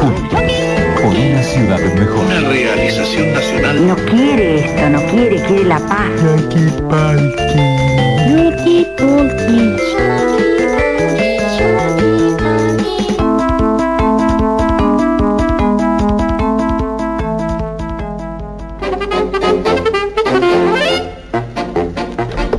Por una ciudad mejor. Una realización nacional. No quiere esto, no quiere, quiere la paz.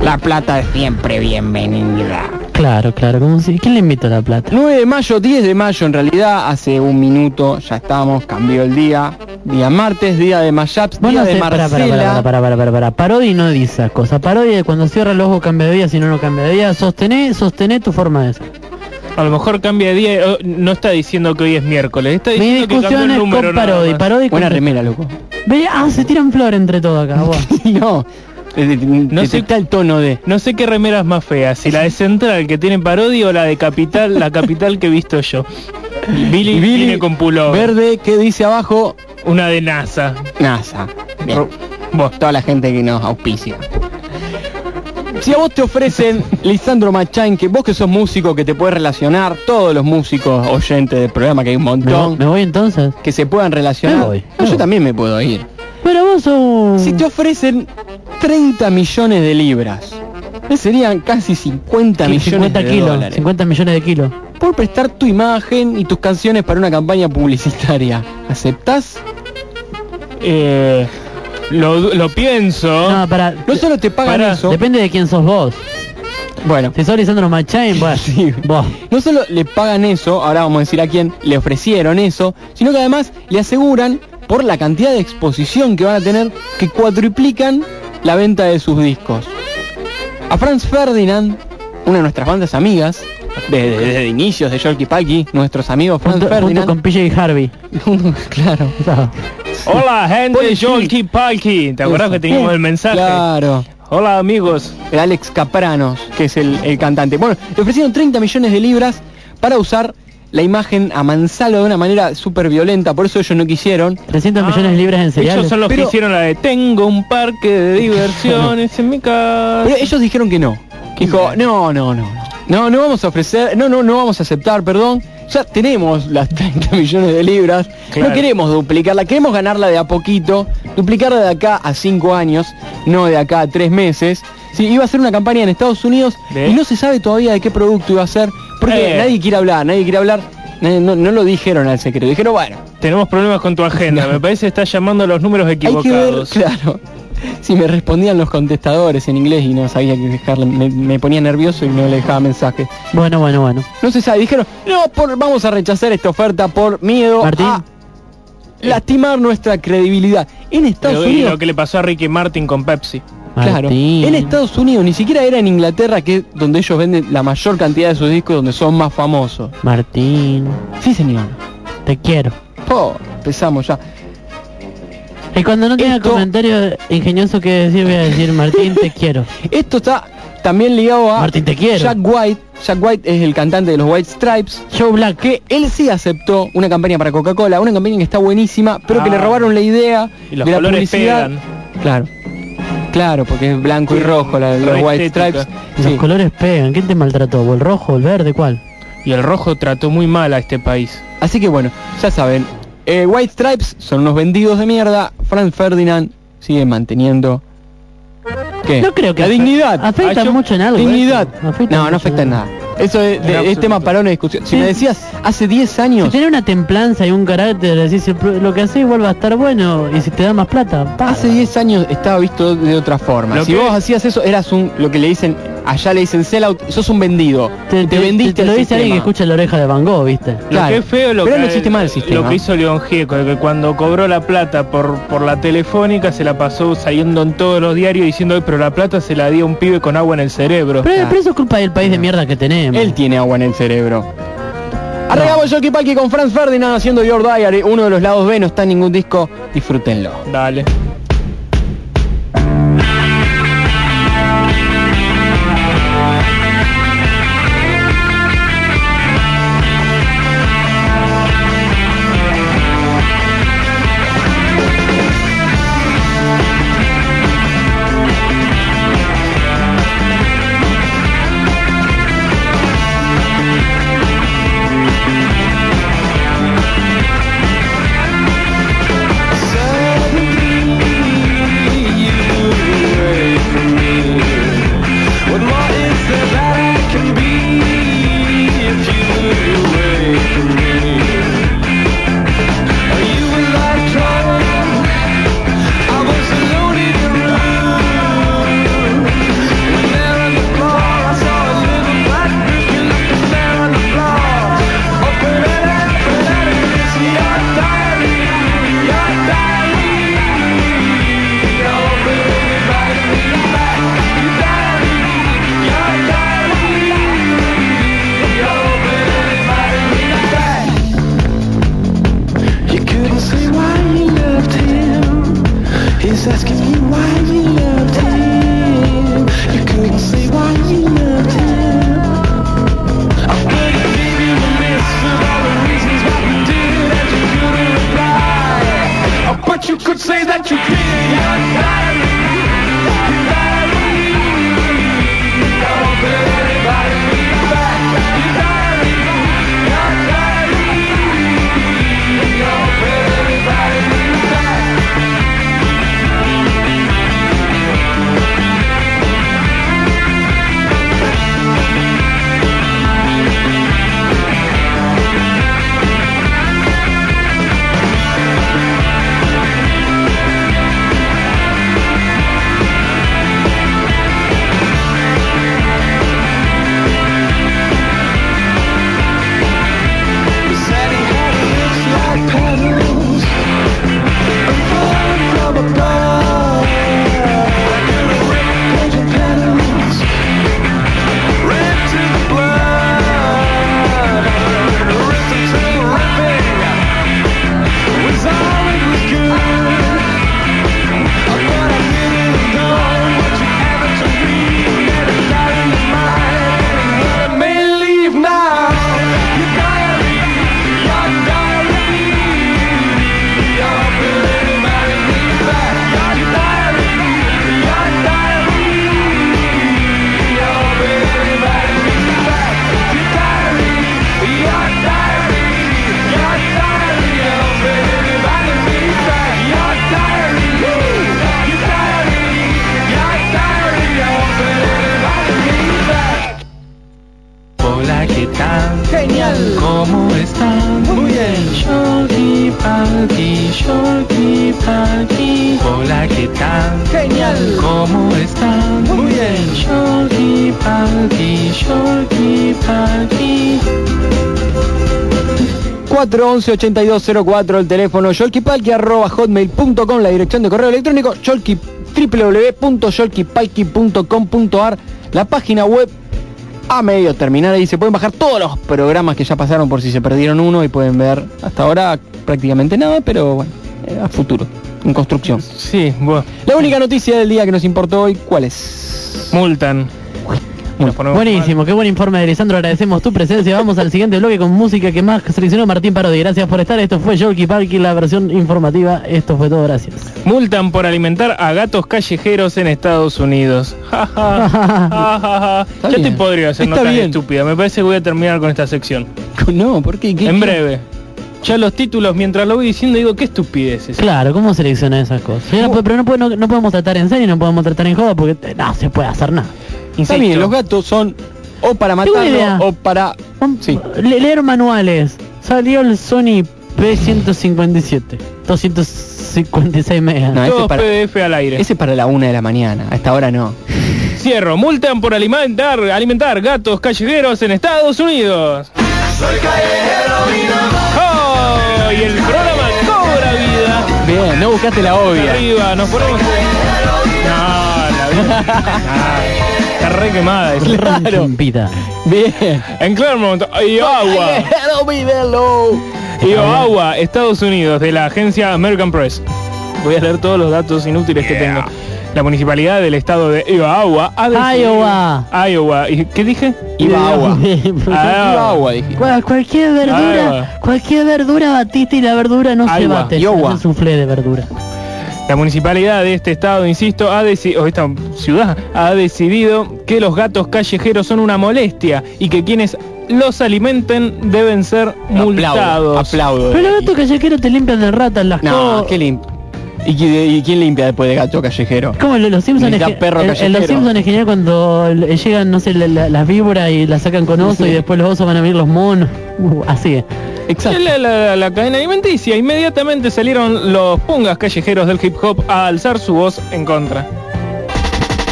La plata es siempre bienvenida. Claro, claro, como si... ¿Quién le invitó a la plata? 9 de mayo, 10 de mayo en realidad, hace un minuto ya estamos, cambió el día. Día martes, día de Mayaps, día no de sé, para, para, para, para, para, para, para. Parodi no dice esas cosas. Parodi de cuando cierra el ojo cambia de día, si no, no cambia de día. Sostené, sostené tu forma de ser. A lo mejor cambia de día, eh, no está diciendo que hoy es miércoles, está Mi diciendo que cambió discusión el es con Parodi. Parodi Buena con- remera, loco. Ve, ah, se tiran flor entre todo acá. vos. no, no sé el tono de... No sé qué remera es más fea, si la de Central que tiene parodia o la de Capital, la Capital que he visto yo. Billy, Billy, viene con pullover. Verde, ¿qué dice abajo? Una de NASA. NASA. Bien. Vos, toda la gente que nos auspicia. Si a vos te ofrecen, Lisandro Machain, que vos que sos músico, que te puedes relacionar, todos los músicos oyentes del programa, que hay un ¿Me, montón, me voy entonces? que se puedan relacionar, Me voy, me No, yo también me puedo ir. Pero vos sos... un- Si te ofrecen 30 millones de libras, que serían casi 50 millones 50 de kilos, dólares, 50 millones de kilos. por prestar tu imagen y tus canciones para una campaña publicitaria, ¿aceptás? Eh, lo, lo pienso. No, para... No solo te pagan eso, Depende de quién sos vos. bueno, Si sos Lisandro Machain, pues... Sí. Vos. No solo le pagan eso, ahora vamos a decir a quién, le ofrecieron eso, sino que además le aseguran, por la cantidad de exposición que van a tener, que cuadruplican la venta de sus discos. A Franz Ferdinand, una de nuestras bandas amigas, desde, desde inicios de Yorkie Palki, nuestros amigos Franz Junto, junto Ferdinand. con PJ Harvey. claro. No. Hola gente, Pone Jolky. ¿Te acordás que teníamos el mensaje? Claro. Hola amigos. el Alex Capranos, que es el, el cantante. Bueno, le ofrecieron 30 millones de libras para usar la imagen a Manzalo de una manera súper violenta, por eso ellos no quisieron. 300 millones de libras en cereales. Ellos son los Pero- que hicieron la de Tengo un parque de diversiones en mi casa. Pero ellos dijeron que no. Dijo, no, no, no. No, no vamos a ofrecer, no, no, no vamos a aceptar, perdón. Ya tenemos las 30 millones de libras. Claro. No queremos duplicarla, queremos ganarla de a poquito, duplicarla de acá a 5 años, no de acá a 3 meses. Sí, iba a ser una campaña en Estados Unidos ¿De? y no se sabe todavía de qué producto iba a ser, porque Eh. nadie quiere hablar, nadie quiere hablar. No, no lo dijeron al secreto, dijeron, bueno, Tenemos problemas con tu agenda. Me parece que estás llamando a los números hay que ver, equivocados. claro. Si me respondían los contestadores en inglés y no sabía que dejarle, me, me ponía nervioso y no le dejaba mensaje. Bueno, bueno, bueno. No se sabe, dijeron, no, por, vamos a rechazar esta oferta por miedo Martín. a lastimar nuestra credibilidad. En Estados Pero, Unidos, lo que le pasó a Ricky Martin con Pepsi. claro, Martín. en Estados Unidos, ni siquiera era en Inglaterra, que es donde ellos venden la mayor cantidad de sus discos, donde son más famosos. Martín, Sí, señor. te quiero. Oh, empezamos ya. Y cuando no tenga Esto- comentario ingenioso que decir, voy a decir, Martín, te quiero. Esto está también ligado a Martín, te quiero. Jack White. Jack White es el cantante de los White Stripes. Joe Black. que él sí aceptó una campaña para Coca-Cola, una campaña que está buenísima, pero que Ah. le robaron la idea Y los de la colores publicidad. pegan. Claro. Claro, porque es blanco y rojo la, los White estética. Stripes. Los Sí. colores pegan. ¿Quién te maltrató? ¿O el rojo, el verde, cuál? Y el rojo trató muy mal a este país. Así que bueno, ya saben, eh, White Stripes son unos vendidos de mierda, Franz Ferdinand sigue manteniendo ¿Qué? No creo que la dignidad. afecta Ah, yo- mucho en algo Dignidad. Afecta no, no afecta en nada. Eso es, de- es tema para una discusión. Si Sí. me decías hace 10 años, Si tenés una templanza y un carácter, decís "El pro- lo que haces vuelve a estar bueno y si te da más plata. Hace 10 años estaba visto de otra forma. Lo si que- vos hacías eso, eras un, lo que le dicen, allá le dicen sellout, sos un vendido. te, te, te- vendiste te, te lo dice alguien que escucha la oreja de Van Gogh, ¿viste? Lo Claro. que es feo lo Pero que, no existe más el sistema. Lo que hizo León Gieco, que cuando cobró la plata por, por la telefónica se la pasó saliendo en todos los diarios diciendo, "Ay, pero la plata se la dio un pibe con agua en el cerebro. Pero, Claro. pero eso es culpa del país de mierda que tenemos. Él tiene agua en el cerebro. Arregamos Jockey Palki con Franz Ferdinand haciendo Your Diary, uno de los lados B, no está en ningún disco, disfrútenlo. Dale. 411-8204 el teléfono yolkipalki arroba hotmail.com la dirección de correo electrónico yolki www.yolkipalki.com.ar la página web a medio terminar ahí se pueden bajar todos los programas que ya pasaron por si se perdieron uno y pueden ver hasta ahora prácticamente nada pero bueno eh, a futuro en construcción Sí, bueno. la única noticia del día que nos importó hoy ¿cuál es? Multan. Buenísimo, qué buen informe de Lisandro, agradecemos tu presencia. Vamos al siguiente bloque con música que más seleccionó Martín Parodi. Gracias por estar. Esto fue Yorkie Parky, la versión informativa. Esto fue todo, gracias. Multan por alimentar a gatos callejeros en Estados Unidos. Ja, ja, ja, ja, ja. Está Yo bien. te podría hacer Está nota bien. estúpida. Me parece que voy a terminar con esta sección. no, ¿por qué? ¿Qué- En qué? breve. Ya los títulos, mientras lo voy diciendo, digo, qué estupideces. Claro, ¿cómo selecciona esas cosas? Ya no- pero no, puede- no- no podemos tratar en serio, no podemos tratar en joda porque eh, no se puede hacer nada. Está Insisto. bien, los gatos son o para matarlo o para... Vamos- Sí. le- leer manuales. Salió el Sony P157. 256 megas. No, ese Todos para- PDF al aire. Ese es para la una de la mañana, a esta hora no. Cierro. Multan por alimentar, alimentar gatos callejeros en Estados Unidos. ¡Oh! Y el programa cobra vida. Bien, no buscaste la obvia. Arriba, nos ponemos... No, la vida... Ah, está re quemada esa. Claro. Chimpita. Bien. En Claremont, Iowa. Iowa, Estados Unidos, de la agencia American Press. Voy a leer todos los datos inútiles que tengo. La municipalidad del estado de Iowa ha decidido- Iowa. Iowa. ¿Y qué dije? Iowa. Ah, Iowa, dije. Cual- cualquier verdura, Iowa. cualquier verdura batiste y la verdura no se Iowa. bate. Iowa. Es un soufflé de verdura. La municipalidad de este estado, insisto, ha decidido, o esta ciudad, ha decidido que los gatos callejeros son una molestia y que quienes los alimenten deben ser multados. Aplaudo, aplaudo. Pero los gatos callejeros te limpian de ratas las No, cosas. qué limpio. ¿Y, qui- y quién limpia después de gato callejero? Como los, Simpsons perro en- callejero. los Simpsons es genial cuando le- llegan, no sé, la- la- las víboras y las sacan con oso Sí. y después los osos van a venir los monos. Uh, así es. Exacto. La, la- la cadena alimenticia. Inmediatamente salieron los pungas callejeros del hip hop a alzar su voz en contra.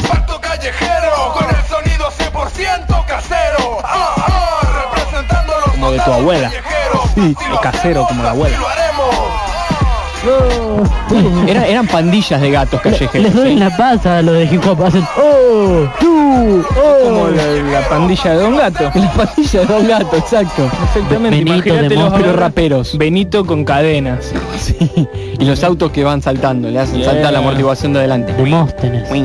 Pacto callejero con el sonido 100% casero. Ah, ah, representando los Como de tu abuela. Sí, casero como la abuela. Oh. Era- eran pandillas de gatos callejeros. Les duele sí. la pasa a los de hip hop. Hacen ¡Oh! ¡Tú! ¡Oh! Como la, la pandilla de Don Gato. La pandilla de Don Gato, exacto. Exactamente, Benito, imagínate los ahora- raperos. Benito con cadenas. Sí. Y los autos que van saltando, le hacen Yeah. saltar la amortiguación de adelante. Demóstenes. Uy,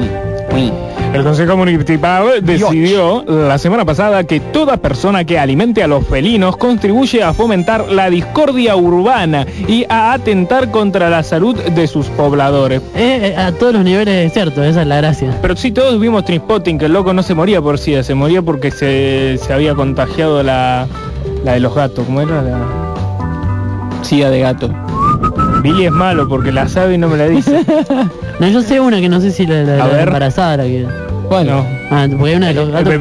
uy. El Consejo Municipal decidió la semana pasada que toda persona que alimente a los felinos contribuye a fomentar la discordia urbana y a atentar contra la salud de sus pobladores. Eh, eh, a todos los niveles es cierto, esa es la gracia. Pero si todos vimos Trispotting, que el loco no se moría por SIDA, se moría porque se, se había contagiado la, la de los gatos. ¿Cómo era? La... Sida de gato. Billy es malo porque la sabe y no me la dice. No, yo sé una que no sé si la, la- A la ver. embarazada la que... Bueno, Ah, porque hay una de los gatos...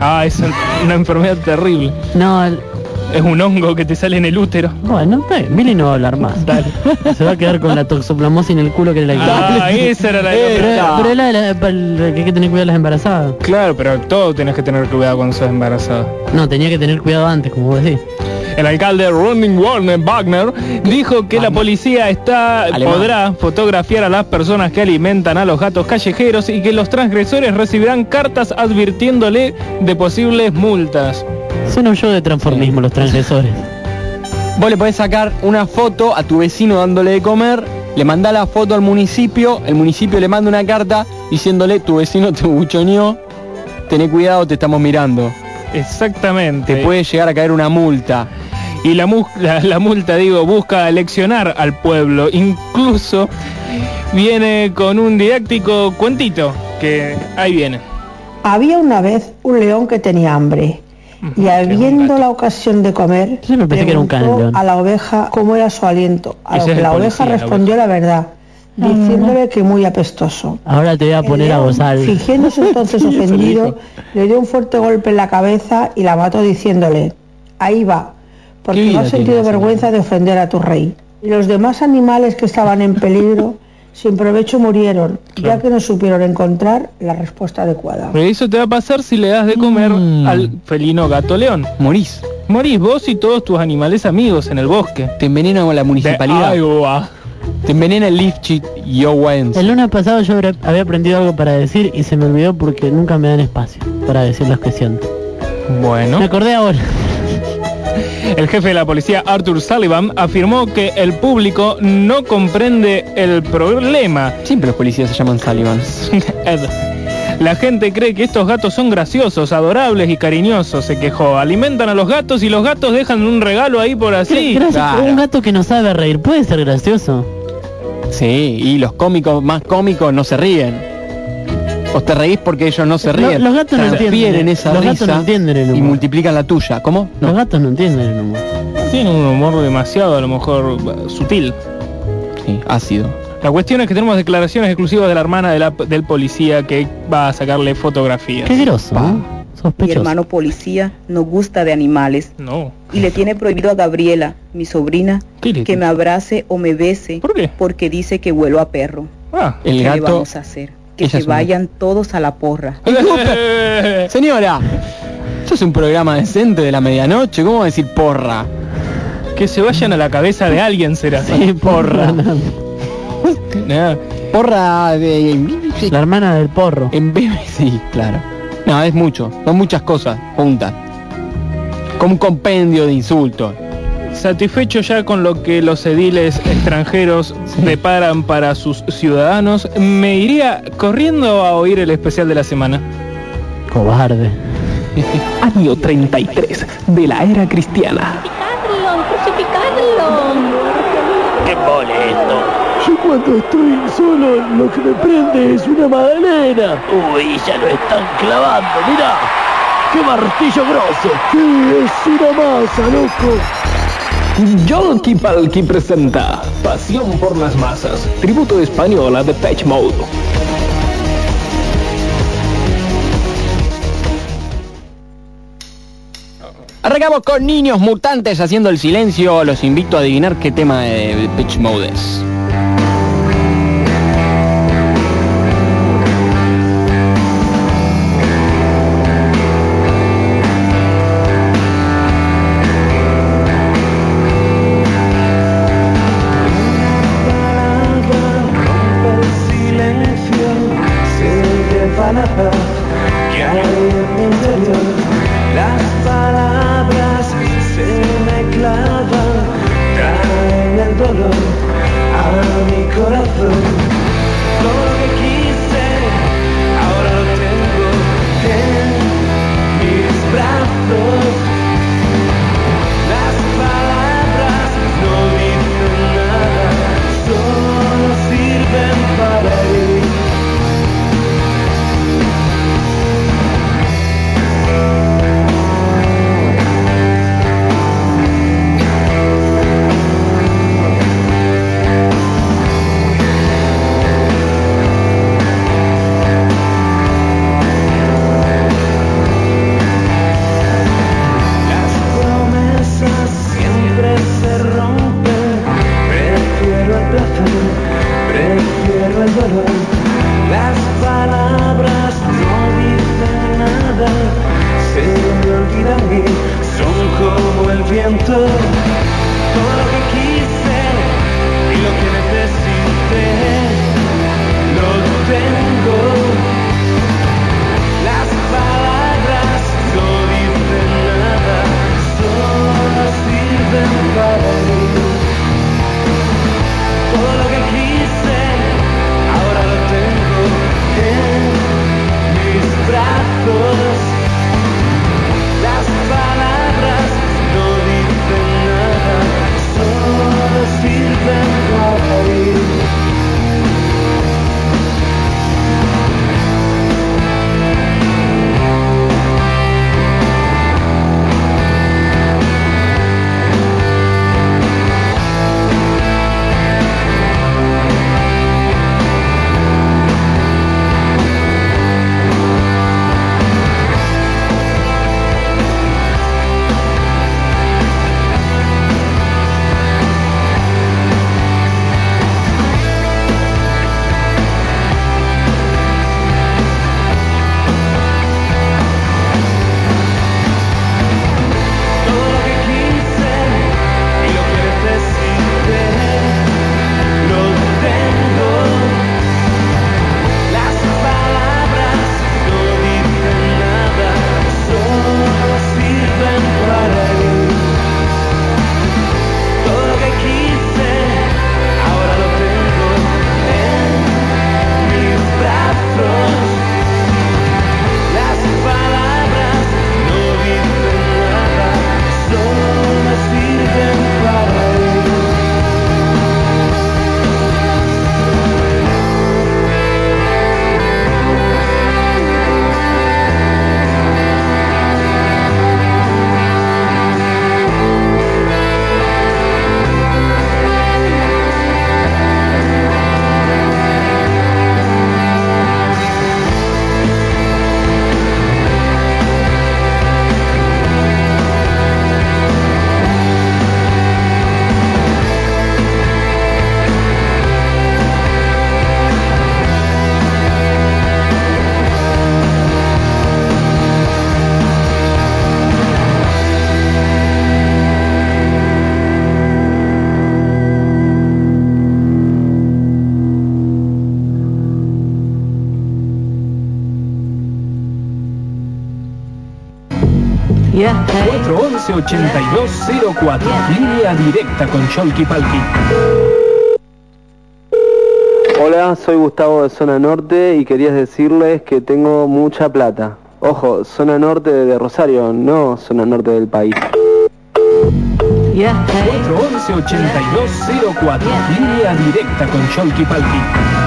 Ah, es un- una enfermedad terrible. No, el- Es un hongo que te sale en el útero. bueno, está bien, Billy no va a hablar más. Dale. Se va a quedar con la toxoplasmosis en el culo que le la Ah, esa era la Pero, otra. pero es la, de la- que hay que tener cuidado de las embarazadas. Claro, pero todo tenés que tener cuidado cuando sos embarazada. No, tenía que tener cuidado antes, como vos decís. El alcalde Ronning Warner Wagner dijo que la policía está Alemán. podrá fotografiar a las personas que alimentan a los gatos callejeros y que los transgresores recibirán cartas advirtiéndole de posibles multas. Son un show de transformismo los transgresores. vos le podés sacar una foto a tu vecino dándole de comer, le mandás la foto al municipio, el municipio le manda una carta diciéndole tu vecino te buchoneó, tené cuidado, te estamos mirando. Exactamente. Te puede llegar a caer una multa. Y la, mu- la, la multa, digo, busca leccionar al pueblo. Incluso viene con un didáctico cuentito, que ahí viene. Había una vez un león que tenía hambre y habiendo la ocasión de comer, preguntó a la oveja cómo era su aliento, a lo que la oveja la respondió la verdad, diciéndole que muy apestoso. Ahora te voy a poner a león, gozar. Fingiéndose entonces ofendido, le dio un fuerte golpe en la cabeza y la mató diciéndole, ahí va, porque ¿Qué no has sentido vergüenza de ofender a tu rey. Y los demás animales que estaban en peligro, sin provecho murieron, ya que no supieron encontrar la respuesta adecuada. Pero eso te va a pasar si le das de comer Mm. al felino gato león. Morís. Morís vos y todos tus animales amigos en el bosque. Te envenena con la De municipalidad. Iowa. Te envenena el Lifchit y Owens. El lunes pasado yo había aprendido algo para decir y se me olvidó porque nunca me dan espacio para decir lo que siento. Bueno. Me acordé ahora. El jefe de la policía Arthur Sullivan afirmó que el público no comprende el problema. Siempre los policías se llaman Sullivan. La gente cree que estos gatos son graciosos, adorables y cariñosos, se quejó. Alimentan a los gatos y los gatos dejan un regalo ahí por así. Gracias, claro. Un gato que no sabe reír puede ser gracioso. Sí, y los cómicos más cómicos no se ríen. O te reís porque ellos no se ríen. los gatos no entienden, esa los gatos risa no entienden el y humor. multiplican la tuya. ¿Cómo? Los gatos no entienden el humor. Tiene un humor demasiado, a lo mejor, eh, sutil. Sí, ácido. La cuestión es que tenemos declaraciones exclusivas de la hermana de la- del policía que va a sacarle fotografías. Qué groso. ¿no? Mi hermano policía no gusta de animales No. y le tiene prohibido a Gabriela, mi sobrina, ¿Qué le que me abrace o me bese ¿Por qué? porque dice que huelo a perro. Ah. El ¿Qué le gato... vamos a hacer? Que se una- vayan todos a la porra. Señora, esto es un programa decente de la medianoche. ¿Cómo va a decir porra? que se vayan a la cabeza de alguien será. Sí, porra. Nada. Porra de... La hermana del porro. En bebé, sí, claro. No, es mucho. Son muchas cosas juntas. Como un compendio de insultos. Satisfecho ya con lo que los ediles extranjeros preparan para sus ciudadanos, me iría corriendo a oír el especial de la semana. Cobarde. Año 33 de la era cristiana. ¡Qué molesto! Yo cuando estoy solo lo que me prende es una magdalena. Uy, ya lo están clavando, mirá. ¡Qué martillo grosso! Sí, es una masa, loco. Yolki Palki presenta Pasión por las masas, tributo español a Depeche Mode. Arrancamos con niños mutantes haciendo el silencio. Los invito a adivinar qué tema de Pitch Mode es. 138204. Línea directa con Cholki Palki. Hola, soy Gustavo de Zona Norte y quería decirles que tengo mucha plata. Ojo, Zona Norte de Rosario, no Zona Norte del país. 411-8204, línea directa con Cholki Palki.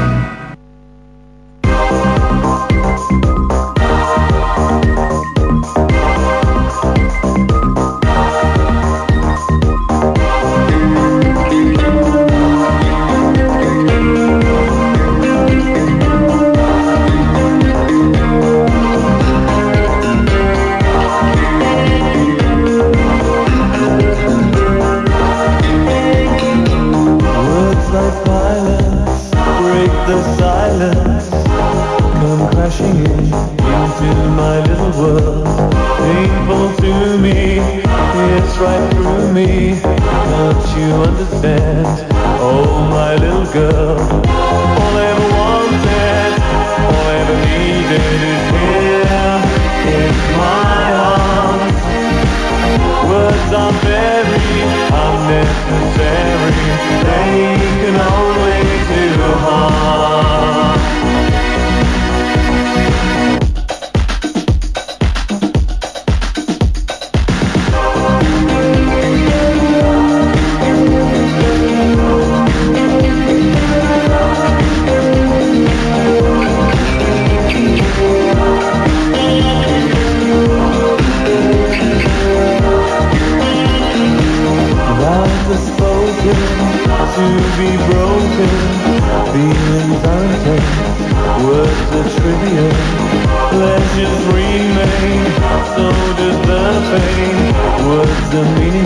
just remain. So does the pain. What's the meaning?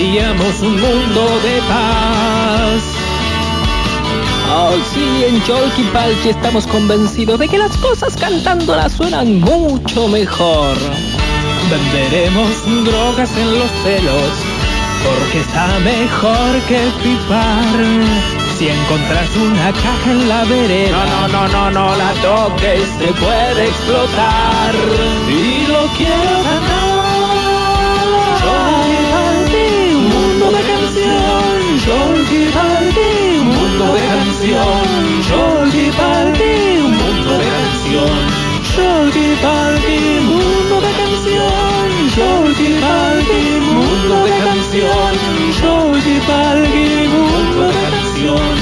Disfrutaríamos un mundo de paz. Oh, sí, en Cholky Palki estamos convencidos de que las cosas cantándolas suenan mucho mejor. Venderemos drogas en los celos, porque está mejor que pipar. Si encontras una caja en la vereda, no, no, no, no, no la toques, te puede explotar. Y lo quiero ganar. Jolky Palki, un mundo de canción. Jolky Palki, un mundo de canción. Jolky Palki, mundo de canción. Jolky Palki, mundo de canción. Jolky Palki, mundo de canción.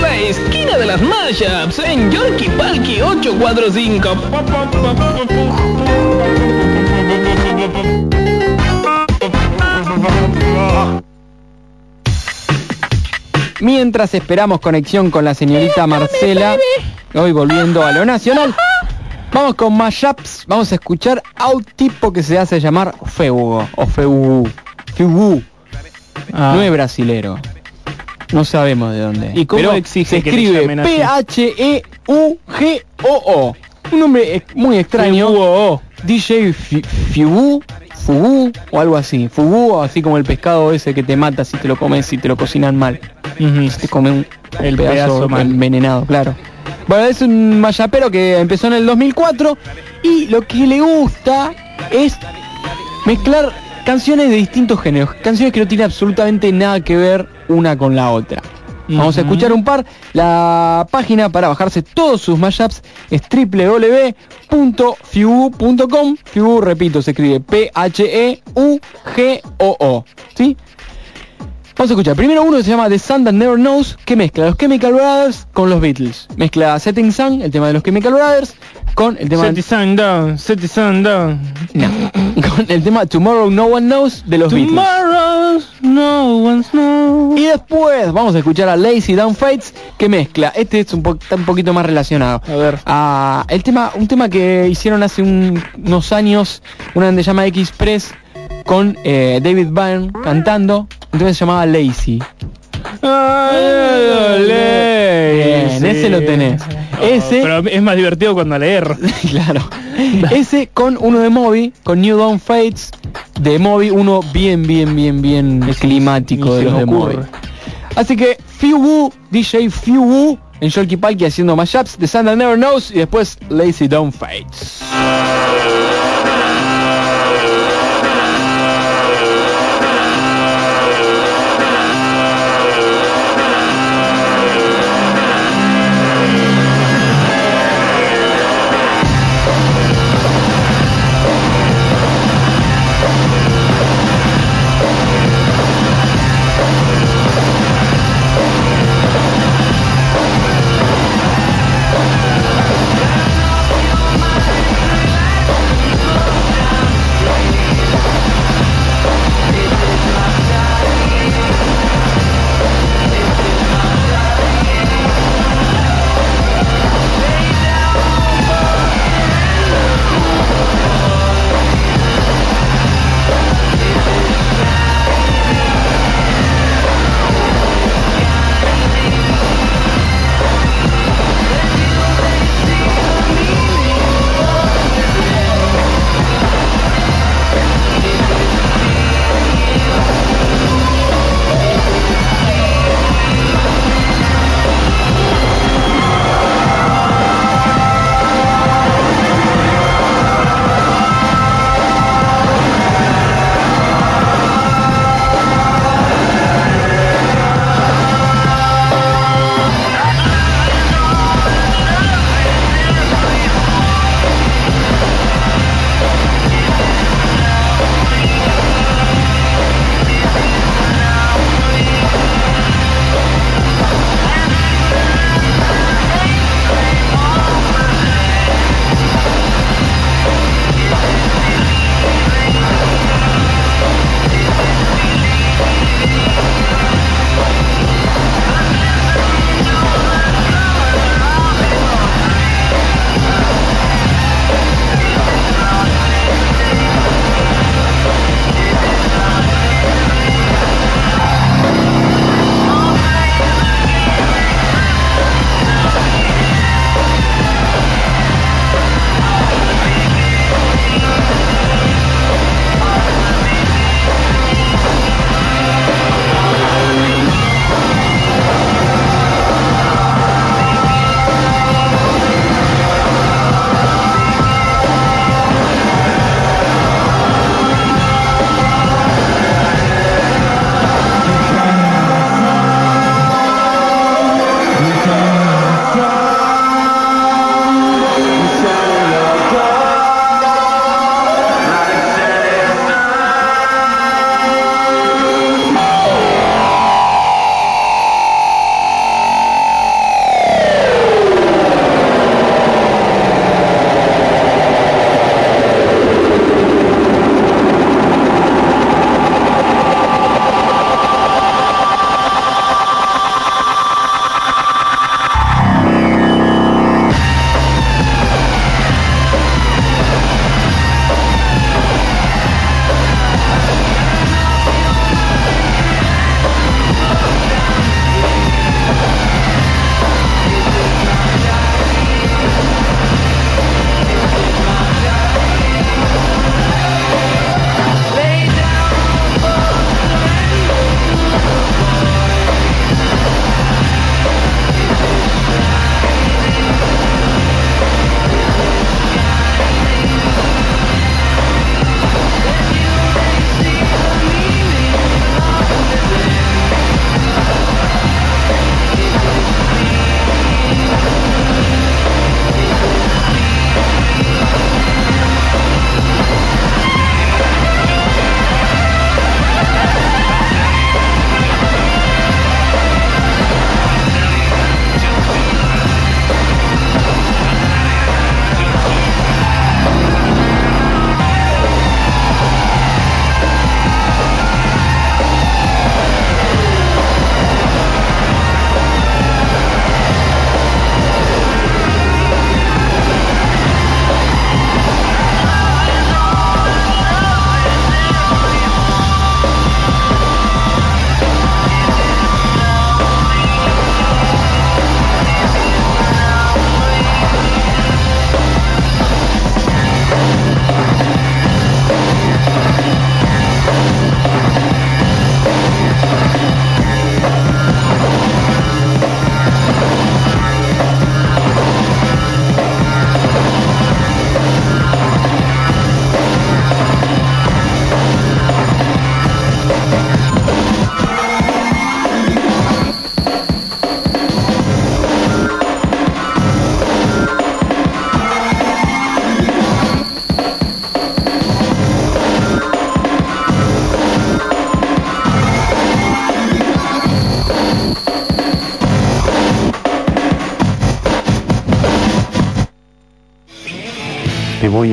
La esquina de las mashups en Yorkie Palki 845. Mientras esperamos conexión con la señorita Marcela, hoy volviendo a lo nacional, vamos con mashups, vamos a escuchar a un tipo que se hace llamar Feugo, o Feugu, Feugu, Ah. no es brasilero, no sabemos de dónde, ¿Y cómo pero exige se escribe? P-H-E-U-G-O-O, un nombre muy extraño, Feugu. DJ Fi- Fugu o algo así, Fugu así como el pescado ese que te mata si te lo comes si te lo cocinan mal. te come un El pedazo, pedazo envenenado, claro. Bueno, es un mayapero que empezó en el 2004 y lo que le gusta es mezclar canciones de distintos géneros, canciones que no tienen absolutamente nada que ver una con la otra. Vamos a escuchar un par. La página para bajarse todos sus mashups es www.fiu.com. Fiu, repito, se escribe P-H-E-U-G-O-O. ¿Sí? Vamos a escuchar. Primero uno se llama The Sun That Never Knows, que mezcla los Chemical Brothers con los Beatles. Mezcla Setting Sun, el tema de los Chemical Brothers, con el tema... Set the sun down, set the sun down. No, con el tema Tomorrow No One Knows de los Beatles. Tomorrow, no one's knows. Y después. Vamos a escuchar a Lazy Down Fates que mezcla. Este es un, po- está un poquito más relacionado. A ver. Ah, el tema, un tema que hicieron hace un- unos años, una banda llamada X-Press con eh, David Byrne cantando. Entonces se llamaba Lazy. Bien, ese lo tenés. Ese, Pero es más divertido cuando leer. claro. Ese con uno de Moby, con New Dawn Fates de Moby, uno bien, bien, bien, bien climático de los de. Moby. Así que Fiu DJ Fiu en Sholky Palki haciendo mashups de Santa Never Knows y después Lazy Down Fates.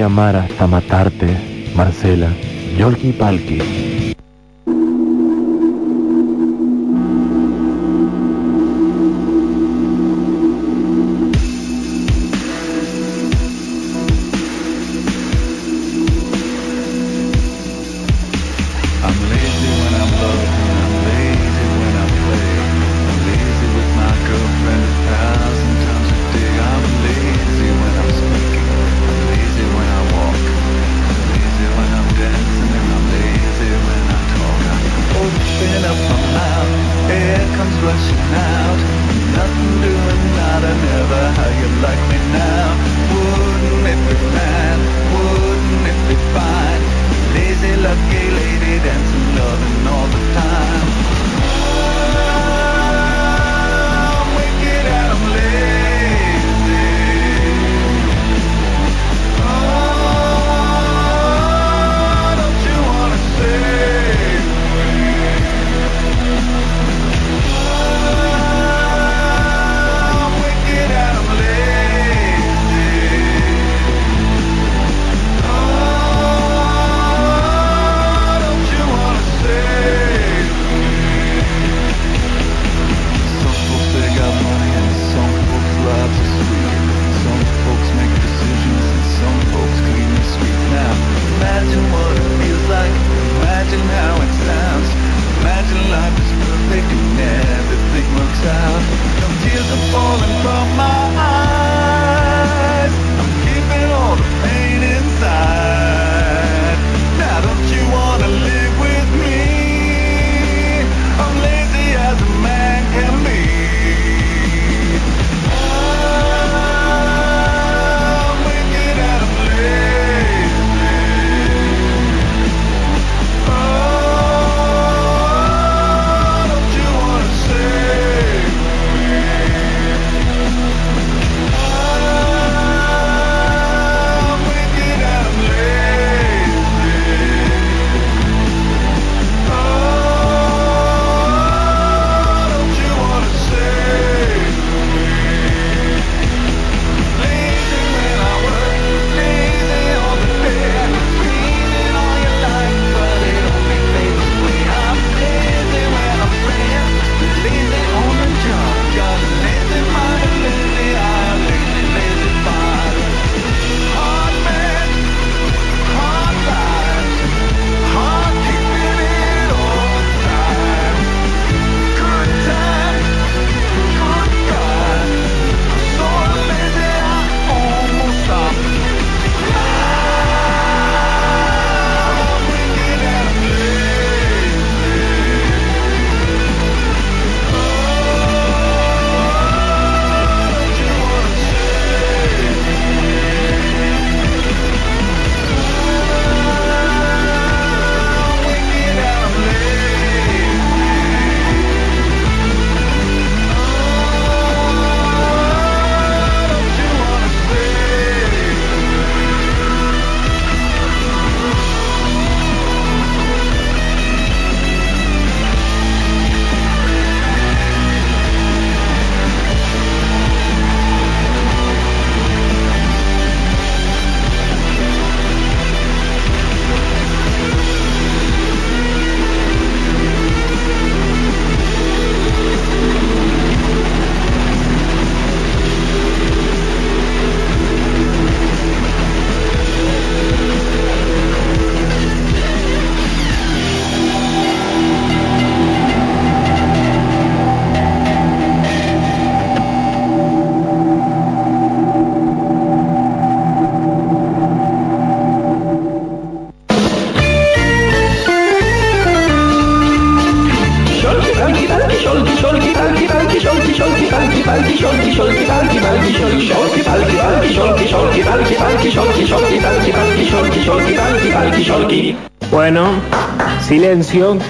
amar hasta matarte, Marcela. Yolki Palki.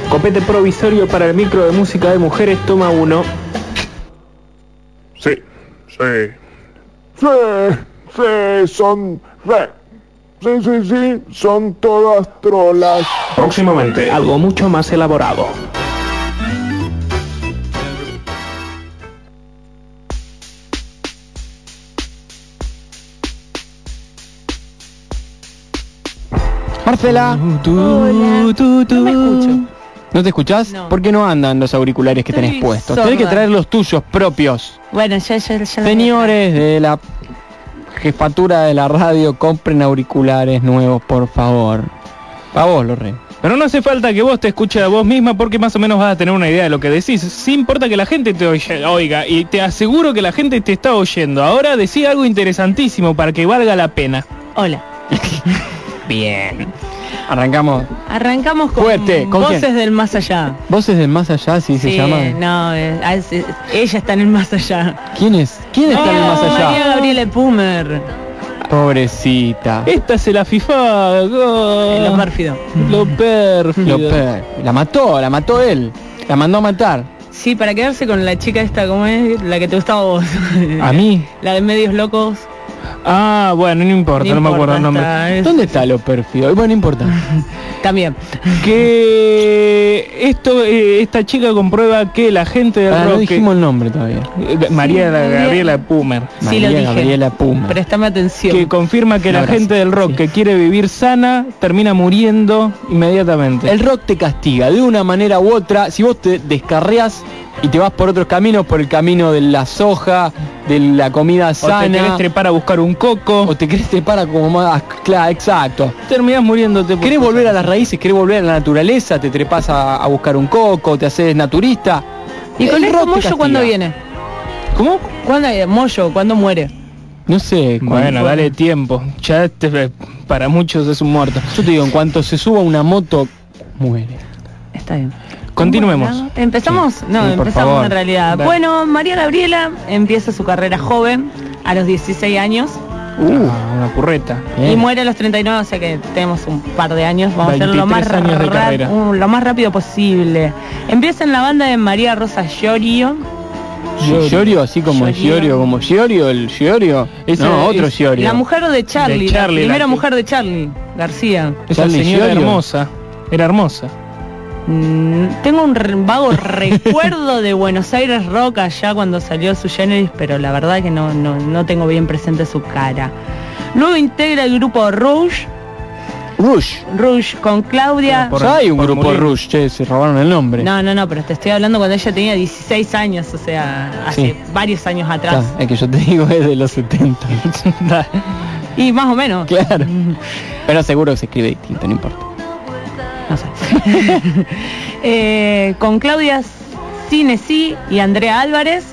Copete provisorio para el micro de música de mujeres, toma uno. Sí, sí. Sí, sí, son... Sí. Sí, sí, sí, son todas trolas. Próximamente, algo mucho más elaborado. Marcela. Hola. No me escucho. ¿No te escuchás? No. ¿Por qué no andan los auriculares que Estoy tenés puestos? Tenés que traer los tuyos propios. Bueno, ya, ya, ya. Señores de la jefatura de la radio, compren auriculares nuevos, por favor. Pa' vos, Lorre. Pero no hace falta que vos te escuches a vos misma porque más o menos vas a tener una idea de lo que decís. Sí importa que la gente te oye- oiga y te aseguro que la gente te está oyendo. Ahora decí algo interesantísimo para que valga la pena. Hola. Bien. Arrancamos. Arrancamos con Fuerte, ¿con voces quién? del más allá. ¿Voces del más allá, si se Sí, llama? no, eh, ah, es- es- ella está en el más allá. ¿Quién es? ¿Quién está en el más María allá? Gabriela Pumer, Pobrecita. Esta se la fifá. lo pérfido. Lo pérfido. Lo pe- La mató, la mató él. La mandó a matar. Sí, para quedarse con la chica esta, ¿cómo es? La que te gustaba a vos. ¿A mí? La de medios locos. Ah, bueno, no importa, no, No me acuerdo el nombre. es- ¿Dónde está lo pérfido? Bueno, no importa. También. Que esto, eh, esta chica comprueba que la gente del Ah, no rock... dijimos el nombre todavía. eh, María Sí, Gabriela Pumer. Sí, María lo dije. Gabriela Puma. Préstame atención. Que confirma que la gente del rock Sí. que quiere vivir sana termina muriendo inmediatamente. El rock te castiga de una manera u otra. Si vos te descarriás y te vas por otros caminos, por el camino de la soja, de la comida o te querés sana, trepar a buscar un coco, o te querés trepar a como más... Claro, exacto. terminás muriéndote. por ¿Querés cosas. volver a las raíces? ¿Querés volver a la naturaleza? ¿Te trepas a, a buscar un coco? ¿Te haces naturista? ¿Y con El Moyo cuándo viene? ¿Cómo? ¿Cuándo viene? Moyo, ¿cuándo muere? No sé. Bueno, dale tiempo. Ya este, para muchos es un muerto. Yo te digo, en cuanto se suba una moto, muere. Está bien. Continuemos. Bueno, ¿Empezamos? Sí, no, sí, empezamos favor. en realidad. Dale. Bueno, María Gabriela empieza su carrera joven, a los 16 años, Ah, una purreta. y muere a los 39, o sea que tenemos un par de años. Vamos a hacerlo lo más, 23 años de ra- carrera. uh, lo más rápido posible. Empieza en la banda de María Rosa Llorio. Giorgio, así como. Giorgio, como Giorgio, el Giorgio. Ese no, otro Giorgio. La mujer de Charlie, De Charlie, la primera que- mujer de Charlie, García. Esa Charlie señora hermosa. Era hermosa. Mm, tengo un re- vago recuerdo de Buenos Aires Rock allá cuando salió su Generis, pero la verdad que no, no, no tengo bien presente su cara. Luego integra el grupo Rouge, Rush. Rouge con Claudia. Por- ya hay un por grupo morir. Rush, che, se robaron el nombre. No, no, no, pero te estoy hablando cuando ella tenía 16 años, o sea, hace Sí. varios años atrás. Claro, el que yo te digo es de los 70. Y más o menos. claro. Pero seguro que se escribe distinto, no importa. No sé. Eh, con Claudia Cinesi y Andrea Álvarez,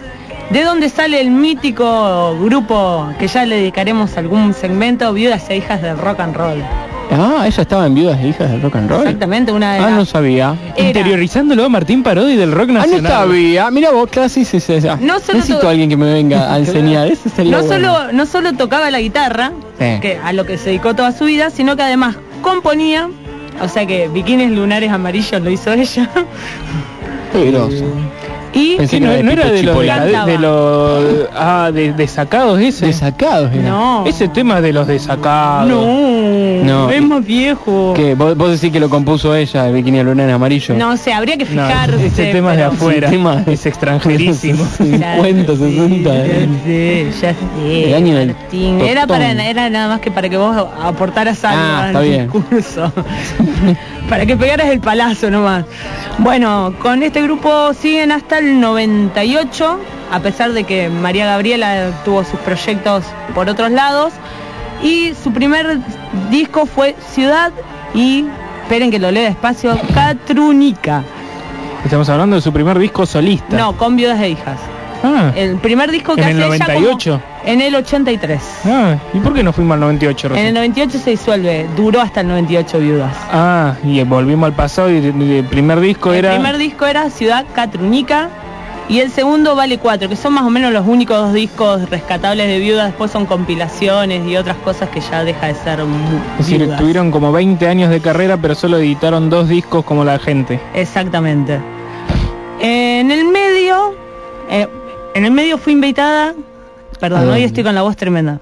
de donde sale el mítico grupo que ya le dedicaremos algún segmento, Viudas e Hijas del Rock and Roll. Ah, ella estaba en Viudas e Hijas del Rock and Roll. Exactamente, una de Ah, las- no sabía. Era- Interiorizándolo a Martín Parodi del rock Ah, no nacional. sabía. Mira vos, claro, sí, sí, sí. No solo Necesito to- alguien que me venga a enseñar. Eso sería no bueno. solo, no solo tocaba la guitarra, Sí. que a lo que se dedicó toda su vida, sino que además componía, o sea que Bikinis Lunares Amarillos lo hizo ella, y Pensé que no, era de no era Pipo de los de, Chipola. Cantaba. de los ah de, ese. Desacados era. no, Ese tema es de los desacados. no, No. es más viejo. ¿Qué? ¿Vos, vos decís que lo compuso ella, el Bikini de Luna en amarillo? No sé, habría que No, fijarse. ese tema es de afuera. Tema- Es extranjerísimo. 50, 60. Ya eh. ya sé, El año del Martín. Era para era nada más que para que vos aportaras algo Ah, al bien. discurso. para que pegaras el palazo nomás. Bueno, con este grupo siguen hasta el 98, a pesar de que María Gabriela tuvo sus proyectos por otros lados. Y su primer disco fue Ciudad y, esperen que lo lea despacio, Catrunica. Estamos hablando de su primer disco solista. No, con viudas e hijas. Ah, El primer disco que ¿En el hace ella como- 98? en el 83. ah, ¿y por qué no fuimos al 98 En el recién? 98 se disuelve, duró hasta el 98 viudas. Ah, y volvimos al pasado y el, el primer disco El era primer disco era Ciudad Catrunica y el segundo Vale 4, que son más o menos los únicos dos discos rescatables de viudas, después son compilaciones y otras cosas que ya deja de ser mu- Es decir, tuvieron como 20 años de carrera, pero solo editaron dos discos como la gente. Exactamente. En el medio, eh, en el medio fui invitada, ¿A perdón, hoy estoy con la voz tremenda.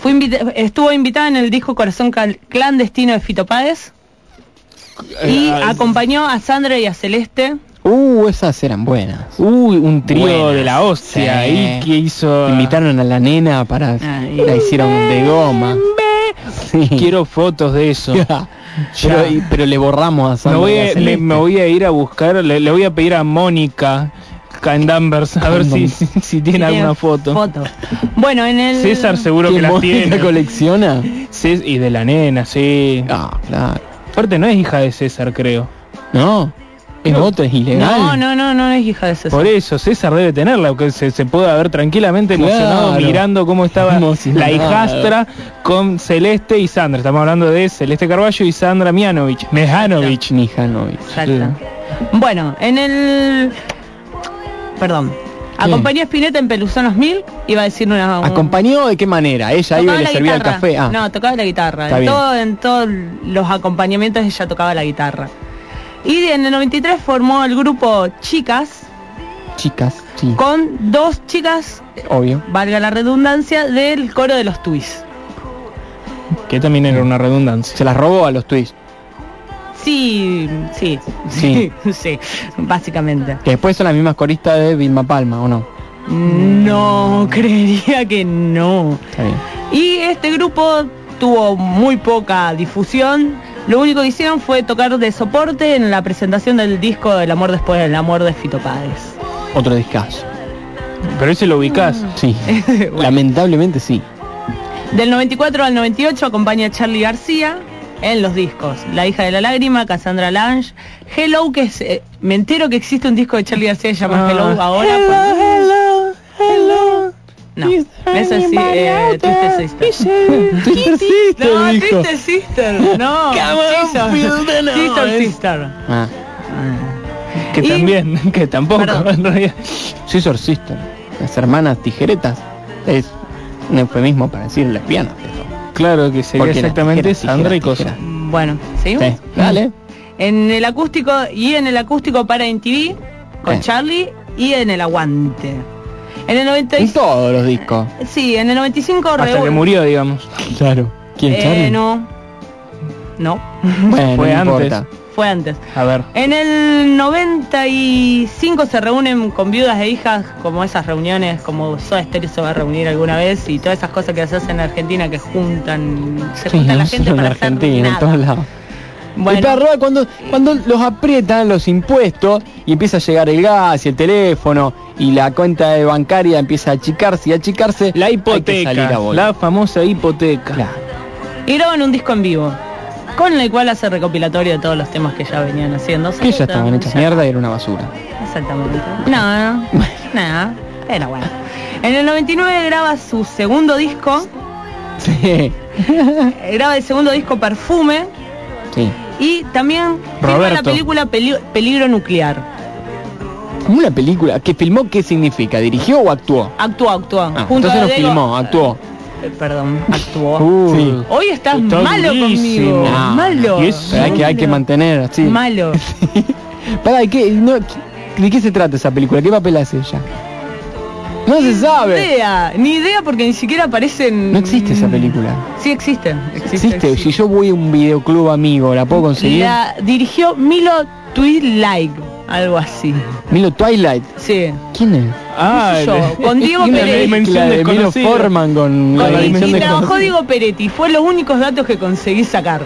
Fui invita- estuvo invitada en el disco Corazón Clandestino de Fito Páez y Eh, acompañó a Sandra y a Celeste. Uh, esas eran buenas. Uy, un trío de la hostia sí. ahí que hizo Invitaron a la nena para... Ah, y- La hicieron de goma. Quiero fotos de eso. pero, y- pero le borramos a Me voy, la a, le- me voy a ir a buscar, le, le voy a pedir a Mónica acá en Danvers a ver si, si, si tiene alguna foto. foto. Bueno, en el César seguro ¿Qué que las Mónica tiene. colecciona? Cés- y de la nena, sí. Ah, claro. Aparte no es hija de César, creo. No, es otro, es ilegal. No, no, no, no es hija de César. Por eso César debe tenerla, porque se, se puede haber tranquilamente Claro. emocionado mirando cómo estaba Emocionado. la hijastra con Celeste y Sandra. Estamos hablando de Celeste Carballo y Sandra Mianovich. Mejanovic. Mijanovic. Exacto. Bueno, en el... Perdón. Acompañó a Spinetta en Pelusonos Mil, iba a decir una... un- ¿Acompañó de qué manera? Ella iba y le servía el café. Ah, No, tocaba la guitarra. Todo, en todos los acompañamientos ella tocaba la guitarra. Y en el 93 formó el grupo Chicas chicas, sí, con dos chicas, obvio. valga la redundancia, del coro de los Twists. Que también era una redundancia. Se las robó a los twists. Sí, sí, Sí. sí, básicamente. Que después son las mismas coristas de Vilma Palma, ¿o no? No, creería que no. Está bien. Y este grupo tuvo muy poca difusión. Lo único que hicieron fue tocar de soporte en la presentación del disco El amor después del amor de Fito Páez. Otro discazo. Pero ese lo ubicás. Sí. Lamentablemente sí. Del 94 al 98 acompaña a Charlie García en los discos. La hija de la lágrima, Cassandra Lange, Hello, que es, eh, me entero que existe un disco de Charlie García que se llama Ah. Hello ahora. Hello, hello. No, eso sí, eh, Twisted Sister. Twisted Sister, No, dijo. Twisted Sister, no. Sister, Sister, Sister. Ah, Que Y- también, que tampoco. Perdón. en realidad. Scissor Sister. Las hermanas tijeretas. Es un eufemismo para decir lesbianas. pero- Claro que sería Porque exactamente tijeras, Sandra y Cosa. Bueno, ¿seguimos? Sí, dale. En el acústico y en el acústico para MTV con Eh. Charlie y en el aguante. En el En 95 todos los discos. Sí, en el 95 Hasta reúne- que murió, digamos. Claro. ¿Quién, Eh, Charlie? no. No, Bueno, Fue no antes. importa. fue antes. A ver. En el 95 se reúnen con viudas e hijas, como esas reuniones, como Soda Stereo se va a reunir alguna vez y todas esas cosas que se hacen en Argentina que juntan, se Sí, juntan no la gente en para hacer Argentina, en nada. todos lados. Bueno. El perro cuando, cuando los aprietan los impuestos y empieza a llegar el gas y el teléfono y la cuenta de bancaria empieza a achicarse y achicarse, La hay que salir a hipoteca. La famosa hipoteca. Claro. Y graban un disco en vivo, con el cual hace recopilatorio de todos los temas que ya venían haciendo. Que ya estaban hechas mierda y era una basura. Exactamente. No, no, nada, era bueno. En el 99 graba su segundo disco, Sí. graba el segundo disco Perfume Sí. Y también filma la Roberto. película Peli- Peligro Nuclear. Una película que filmó, ¿qué significa? ¿Dirigió o actuó? Actuó, actuó. Ah, junto entonces a no Diego- filmó, actuó. Eh, perdón, actuó. Uh, Sí. Hoy estás Está malo durísimo. conmigo. Ah, malo. es- hay que, hay que mantener así. Malo. Pará, ¿de qué, no, ¿de qué se trata esa película? ¿Qué papel hace ella? No se Ni sabe. idea, ni idea porque ni siquiera aparecen. No existe esa película. Sí existe. Existe. Existe. Si yo voy a un videoclub amigo, ¿la puedo conseguir? La dirigió Milo Twilight, algo así. Milo Twilight. Sí. ¿Quién es? Ah, Con Diego Peretti. dimensión La de Milo. Forman con la dimensión y de trabajó Diego Peretti, fue los únicos datos que conseguí sacar.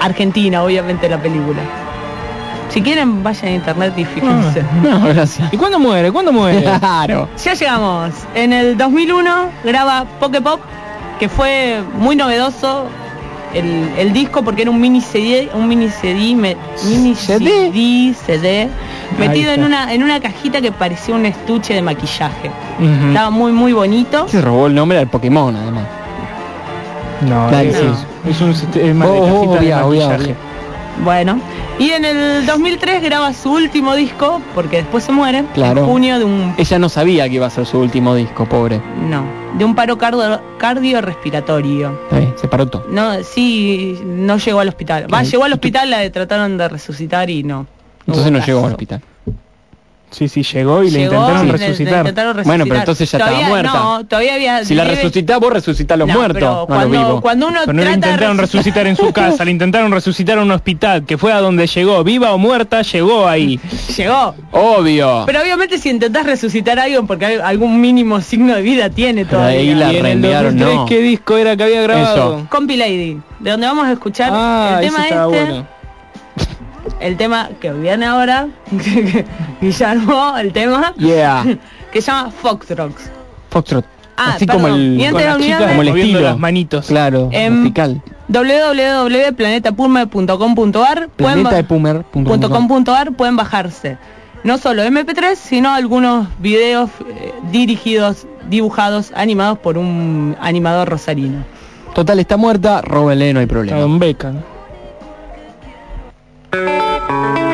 Argentina, obviamente, la película. Si quieren, vayan a internet y fíjense. No, gracias. ¿Y cuándo muere? ¿Cuándo muere? Claro. Ya llegamos. En el 2001 graba Pokepop, que fue muy novedoso el, el disco porque era un mini CD, un mini CD, me- mini CD. CD, CD, metido en una en una cajita que parecía un estuche de maquillaje. Estaba muy muy bonito. Se robó el nombre del Pokémon, además. No, es, un sistema de oh, cajita de obvia, obvia, maquillaje. obvia. Bueno, y en el 2003 graba su último disco porque después se muere. Claro. En junio de un Ella no sabía que iba a ser su último disco, pobre. no, de un paro cardio, cardiorrespiratorio. Está bien, se paró todo. No, sí, no llegó al hospital. Va, llegó al hospital, la trataron de resucitar y no. Entonces no llegó al hospital. Sí, sí, llegó y le intentaron y le- le resucitar. Bueno, pero entonces ya Todavía- estaba muerta. No, todavía había... Si la resucitás, vos resucitás a los No, muertos, pero no a los cuando, vivos. cuando uno Pero no le trata de intentaron resucitar en su casa, le intentaron resucitar en un hospital, que fue a donde llegó, viva o muerta, llegó ahí. Llegó. Obvio. Pero obviamente si intentás resucitar a alguien porque hay algún mínimo signo de vida tiene Pero todavía. ahí la Y en el reenviaron, 2003, no. ¿qué disco era que había grabado? Eso. Compi Lady, de donde vamos a escuchar Ah, el tema este, bueno. El tema que viene ahora, Guillermo, el tema, Yeah. que se llama Foxtrot. Foxtrot. Ah, Así perdón. como el, Y antes con de olvidarme- como el estilo. las manitos. Claro, Em, musical. www.planetapulme.com.ar pueden, bajarse no solo MP3 sino algunos videos eh, dirigidos, dibujados, animados por un animador rosarino. Total, está muerta, róbenle, no hay problema. Don Beca. Un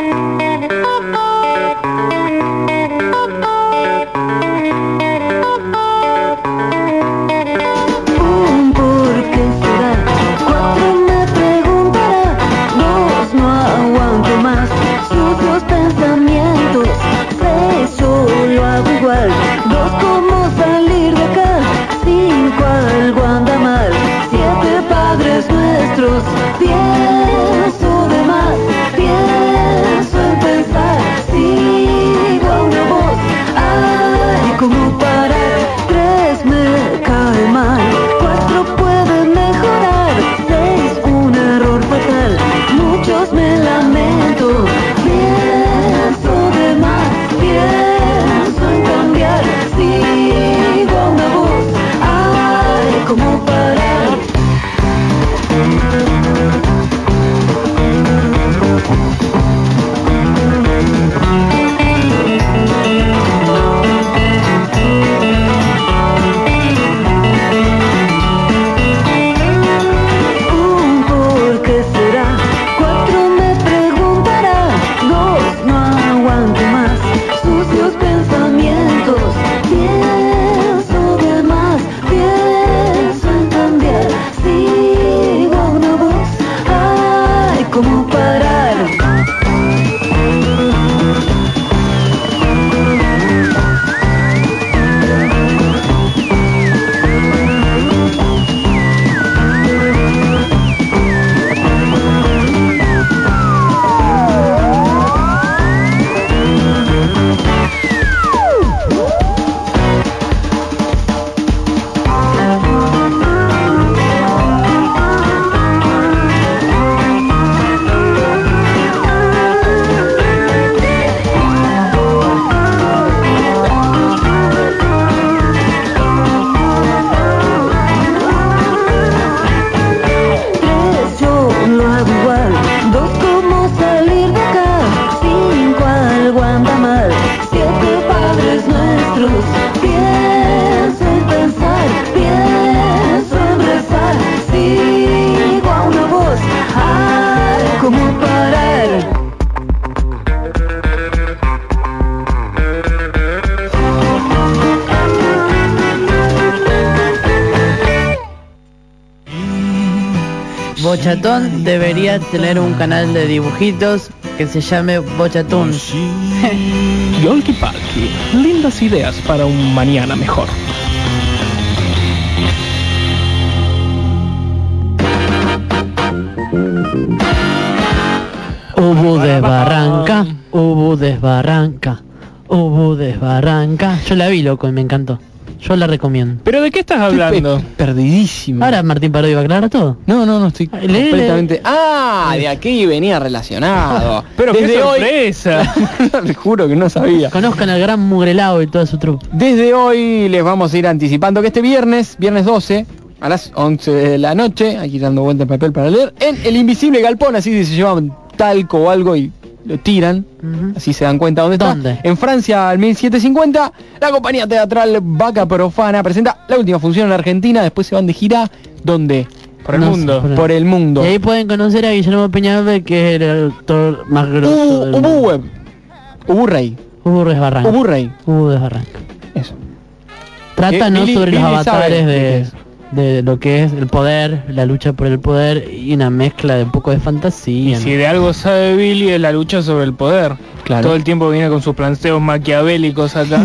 Bochatón debería tener un canal de dibujitos que se llame Bochatón. Yolki Palki. Lindas ideas para un mañana mejor. Hubo desbarranca, hubo desbarranca, hubo desbarranca. Yo la vi, loco, y me encantó. Yo la recomiendo. ¿Pero de qué estás hablando? Perdidísimo. Ahora Martín Parodi va a aclarar todo. No, no, no estoy completamente. Ah, de aquí venía relacionado. Pero qué Desde hoy- sorpresa. Les juro que no sabía. Conozcan al gran Mugrelao y toda su trupe. Desde hoy les vamos a ir anticipando que este viernes, viernes 12, a las 11 de la noche, aquí dando vuelta el papel para leer, en el invisible galpón, así se llevan talco o algo y lo tiran, así se dan cuenta dónde está. ¿Dónde? En Francia, al 1750, la compañía teatral Vaca Profana presenta la última función en Argentina, después se van de gira, ¿dónde? Por el No sé, mundo. por el- Por el mundo. Y ahí pueden conocer a Guillermo Peñalver, que es el actor más grosso Ubu, del Ubu mundo. Web. Ubu Rey. Hubo desbarranca. Ubu Rey. Eso. Trata Que no Billy- sobre los Billy avatares de... de lo que es el poder, la lucha por el poder y una mezcla de un poco de fantasía. Y si de algo sabe Billy es la lucha sobre el poder. Claro. Todo el tiempo viene con sus planteos maquiavélicos acá.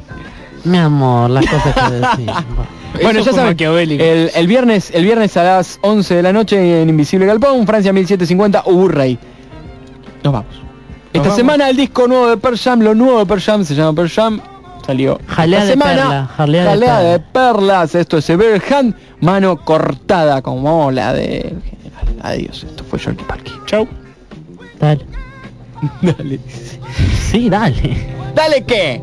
Mi amor, las cosas que decís. Bueno, Eso ya saben, el, el viernes el viernes a las 11 de la noche en Invisible Galpón, Francia 1750, Uburrey. Nos vamos. Esta vamos. semana el disco nuevo de Pearl Jam, lo nuevo de Pearl Jam, se llama Pearl Jam, salió Jalea esta de semana. perla, jalea de Jalea perla. de perlas, esto es Sever Hand, mano cortada como la de general. Adiós, esto fue Yorkie Parky. Chau. Dale. Dale. Sí, dale. Dale qué?